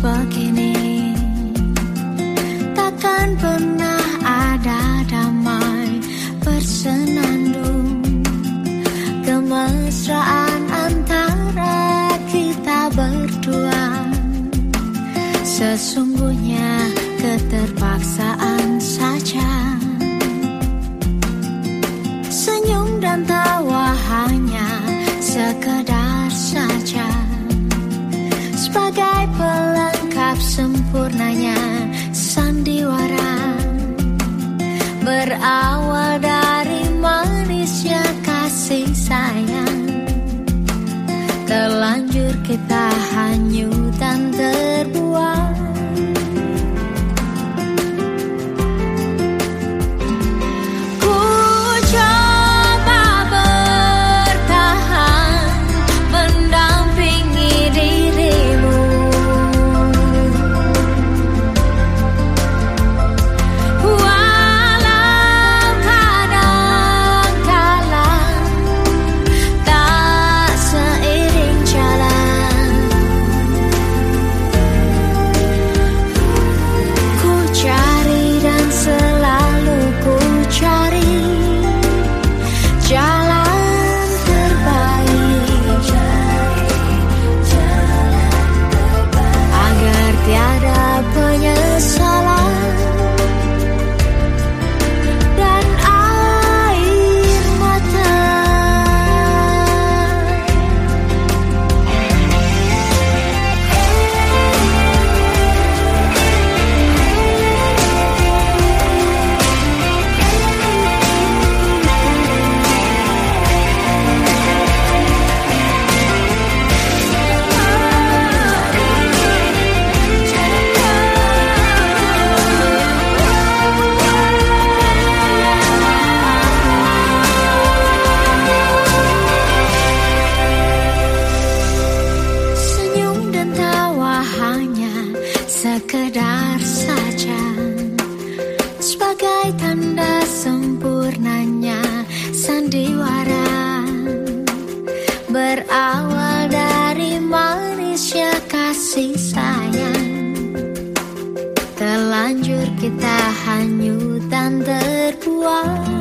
begini. Takkan pernah ada damai Bersenandung. Kemesraan antara kita berdua. Sesungguhnya keterpaksaan. Sempurnanya sandiwara. Berawal dari manisnya kasih sayang. Terlanjur kita hanyut sekedar saja. Sebagai tanda sempurnanya sandiwara. Berawal dari manisnya kasih sayang. Terlanjur kita hanyut dan terbuai